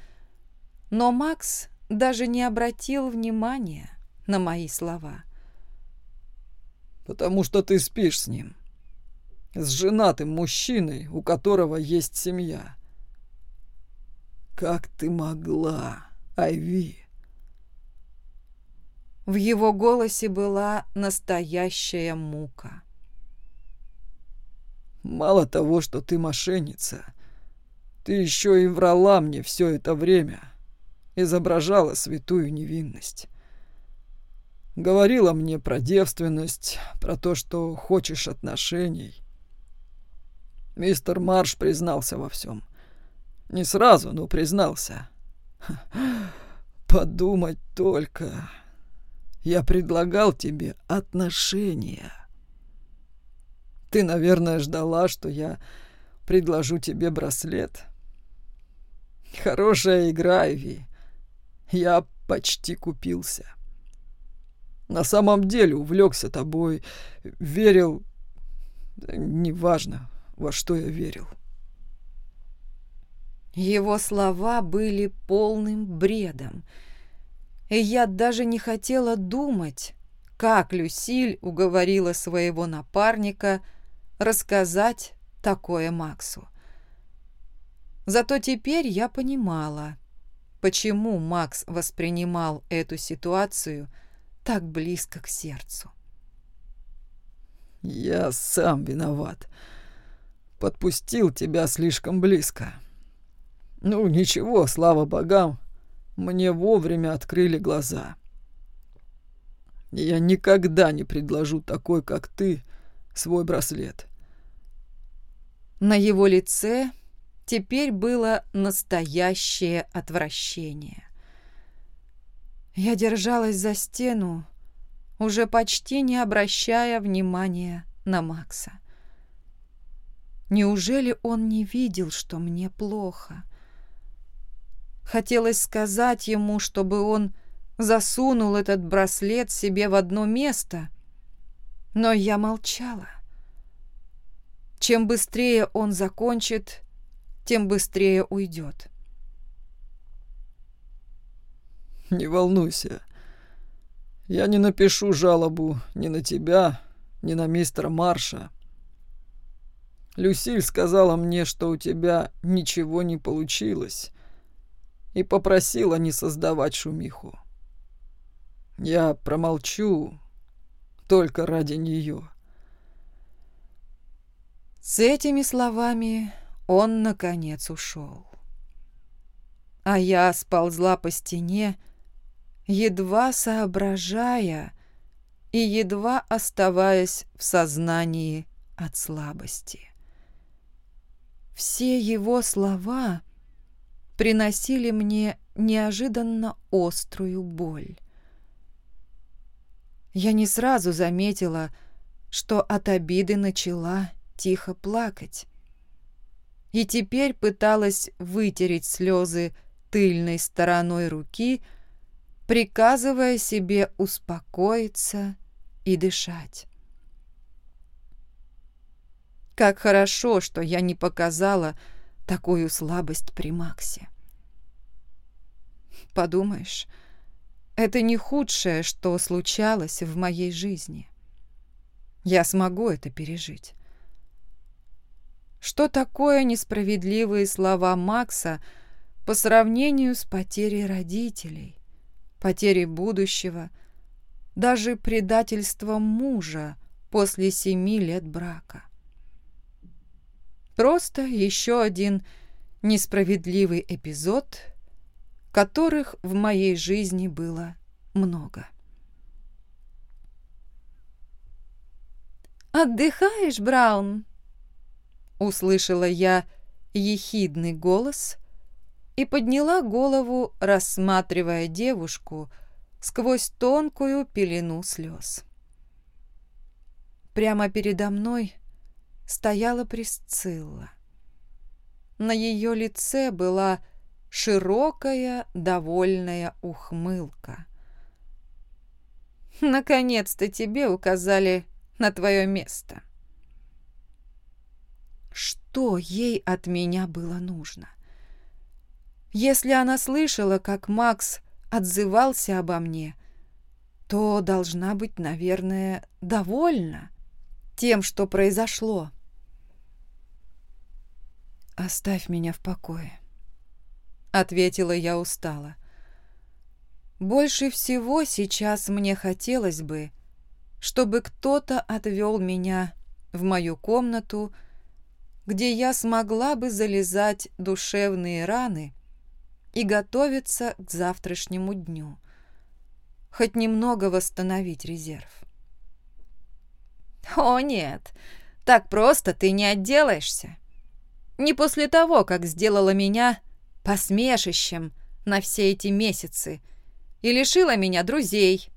но Макс даже не обратил внимания на мои слова.
«Потому что ты спишь с ним. С женатым мужчиной, у которого есть семья. Как ты могла, Айви?»
В его голосе была настоящая мука.
«Мало того, что ты мошенница, ты еще и врала мне все это время» изображала святую невинность. Говорила мне про девственность, про то, что хочешь отношений. Мистер Марш признался во всем. Не сразу, но признался. Подумать только. Я предлагал тебе отношения. Ты, наверное, ждала, что я предложу тебе браслет. Хорошая игра, Иви. Я почти купился. На самом деле увлекся тобой, верил... Неважно, во что я верил.
Его слова были полным бредом, и я даже не хотела думать, как Люсиль уговорила своего напарника рассказать такое Максу. Зато теперь я понимала, почему Макс воспринимал эту ситуацию так близко к сердцу.
«Я сам виноват. Подпустил тебя слишком близко. Ну, ничего, слава богам, мне вовремя открыли глаза. Я никогда не предложу такой, как ты, свой браслет».
На его лице теперь было настоящее отвращение. Я держалась за стену, уже почти не обращая внимания на Макса. Неужели он не видел, что мне плохо? Хотелось сказать ему, чтобы он засунул этот браслет себе в одно место, но я молчала. Чем быстрее он закончит, тем быстрее уйдет.
«Не волнуйся. Я не напишу жалобу ни на тебя, ни на мистера Марша. Люсиль сказала мне, что у тебя ничего не получилось, и попросила не создавать шумиху. Я промолчу только ради нее».
С этими словами он, наконец, ушел. А я сползла по стене, едва соображая и едва оставаясь в сознании от слабости. Все его слова приносили мне неожиданно острую боль. я не сразу заметила, что от обиды начала тихо плакать. И теперь пыталась вытереть слезы тыльной стороной руки, приказывая себе успокоиться и дышать. Как хорошо, что я не показала такую слабость при Максе. Подумаешь, это не худшее, что случалось в моей жизни. Я смогу это пережить. Что такое несправедливые слова Макса по сравнению с потерей родителей, потерей будущего, даже предательством мужа после семи лет брака? Просто еще один несправедливый эпизод, которых в моей жизни было много.
«Отдыхаешь, Браун?»
Услышала я ехидный голос и подняла голову, рассматривая девушку сквозь тонкую пелену слез. Прямо передо мной стояла Присцилла. На ее лице была широкая, довольная ухмылка. «Наконец-то тебе указали на твое место», что ей от меня было нужно. Если она слышала, как Макс отзывался обо мне, то должна быть, наверное, довольна тем, что произошло. «Оставь меня в покое», — ответила я устало. «Больше всего сейчас мне хотелось бы, чтобы кто-то отвел меня в мою комнату, — где я смогла бы залезать душевные раны и готовиться к завтрашнему дню. Хоть немного восстановить резерв.
«О, нет, так просто ты не отделаешься. Не после того, как сделала меня посмешищем на все эти месяцы и лишила меня друзей».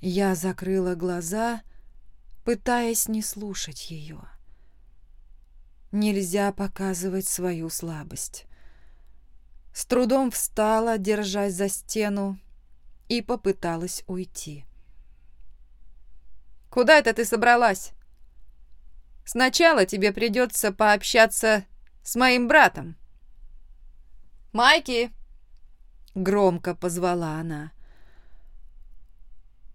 Я закрыла глаза, пытаясь не слушать ее. Нельзя показывать свою слабость. С трудом встала, держась за стену, и попыталась уйти.
«Куда это ты собралась? Сначала тебе придется пообщаться с моим братом». «Майки!» — громко позвала она.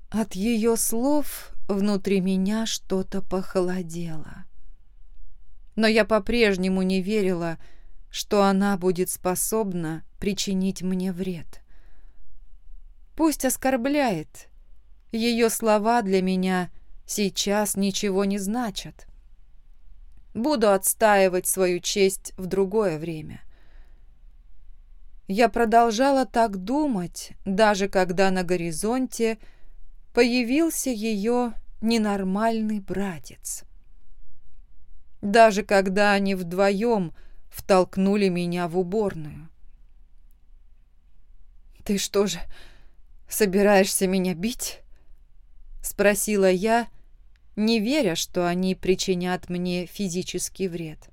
От ее слов внутри меня что-то похолодело но я по-прежнему не верила, что она будет способна причинить мне вред. Пусть оскорбляет. Ее слова для меня сейчас ничего не значат. Буду отстаивать свою честь в другое время. Я продолжала так думать, даже когда на горизонте появился ее ненормальный братец даже когда они вдвоем втолкнули меня в уборную. «Ты что же, собираешься меня бить?» — спросила я, не веря, что они причинят мне физический вред.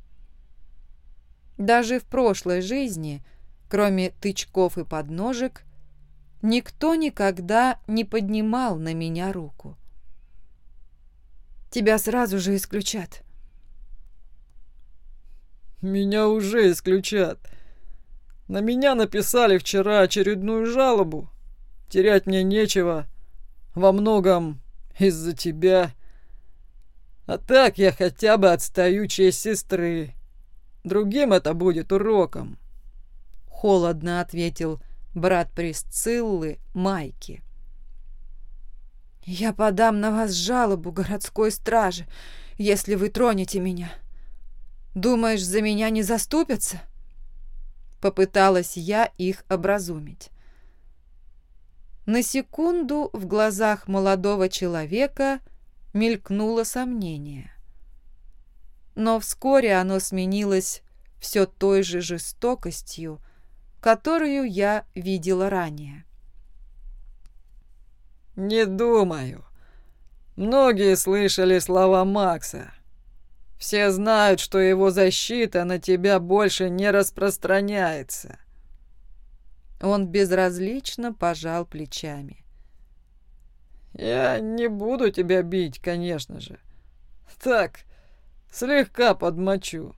Даже в прошлой жизни, кроме тычков и подножек, никто никогда не поднимал на меня руку. «Тебя сразу же исключат»,
меня уже исключат. На меня написали вчера очередную жалобу. Терять мне нечего. Во многом из-за тебя. А так я хотя бы отстаю честь сестры. Другим это будет уроком.
Холодно ответил брат Присциллы Майки. «Я подам на вас жалобу городской стражи, если вы тронете меня», Думаешь, за меня не заступятся?» Попыталась я их образумить. На секунду в глазах молодого человека мелькнуло сомнение. Но вскоре оно сменилось все той же жестокостью, которую я видела ранее.
«Не думаю. Многие слышали слова Макса. Все знают, что его защита на тебя больше не распространяется».
Он безразлично пожал плечами.
«Я не буду тебя бить, конечно же. Так, слегка подмочу».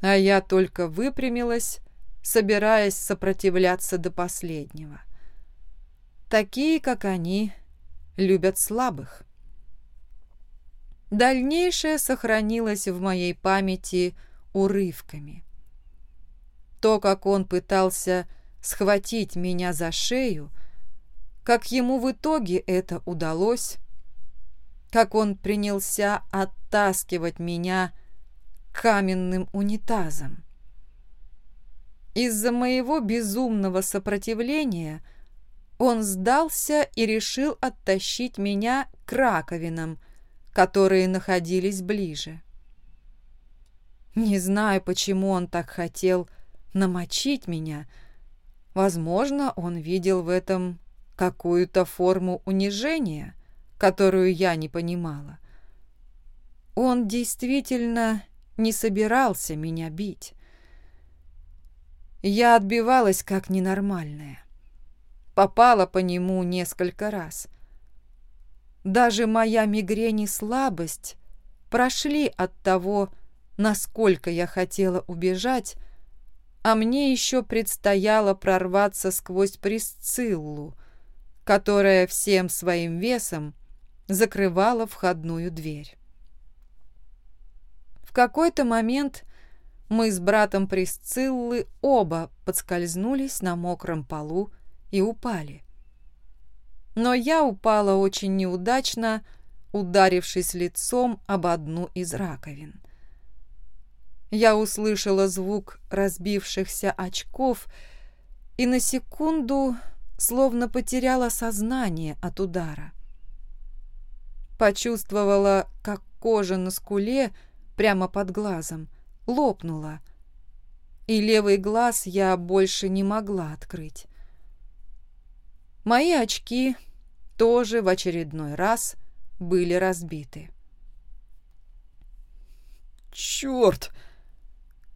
А я только выпрямилась, собираясь сопротивляться до последнего. Такие, как они, любят слабых. Дальнейшее сохранилось в моей памяти урывками. То, как он пытался схватить меня за шею, как ему в итоге это удалось, как он принялся оттаскивать меня каменным унитазом. Из-за моего безумного сопротивления он сдался и решил оттащить меня к раковинам, которые находились ближе. Не знаю, почему он так хотел намочить меня. Возможно, он видел в этом какую-то форму унижения, которую я не понимала. Он действительно не собирался меня бить. Я отбивалась как ненормальная. Попала по нему несколько раз. Даже моя мигрень и слабость прошли от того, насколько я хотела убежать, а мне еще предстояло прорваться сквозь Присциллу, которая всем своим весом закрывала входную дверь. В какой-то момент мы с братом Присциллы оба подскользнулись на мокром полу и упали. Но я упала очень неудачно, ударившись лицом об одну из раковин. Я услышала звук разбившихся очков и на секунду словно потеряла сознание от удара. Почувствовала, как кожа на скуле прямо под глазом лопнула, и левый глаз я больше не могла открыть. Мои очки тоже в очередной раз были разбиты.
«Черт!»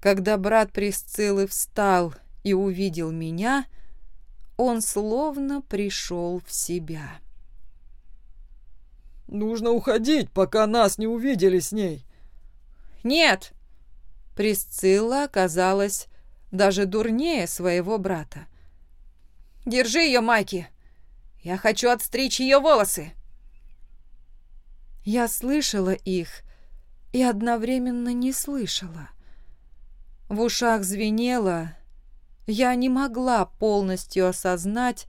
Когда брат Присциллы встал и увидел меня, он словно пришел в себя.
«Нужно уходить, пока нас не увидели с ней».
«Нет!» Присцилла оказалась даже дурнее своего брата. «Держи ее, Майки! Я хочу отстричь ее волосы!» Я слышала их и одновременно не слышала. В ушах звенело, я не могла полностью осознать,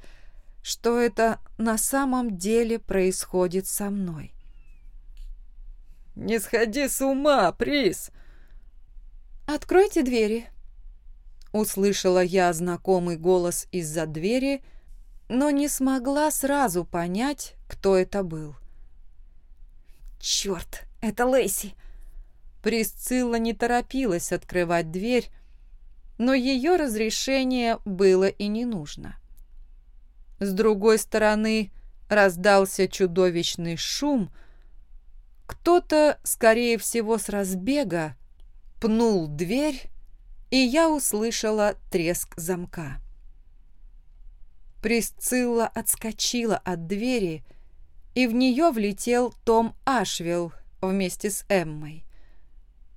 что это на самом деле происходит со мной.
«Не сходи с ума, Прис!»
«Откройте двери!» Услышала я знакомый голос из-за двери, но не смогла сразу понять, кто это был. «Черт, это Лэйси!» Присцилла не торопилась открывать дверь, но ее разрешение было и не нужно. С другой стороны раздался чудовищный шум. Кто-то, скорее всего, с разбега пнул дверь, и я услышала треск замка. Присцилла отскочила от двери, и в нее влетел Том Ашвилл вместе с Эммой.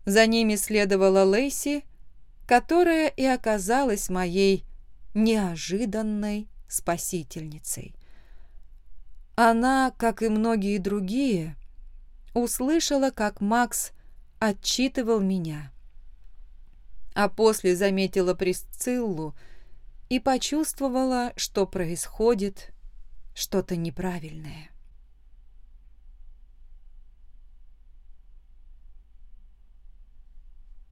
За ними следовала Лейси, которая и оказалась моей неожиданной спасительницей. Она, как и многие другие, услышала, как Макс отчитывал меня а после заметила Присциллу и почувствовала, что происходит что-то неправильное.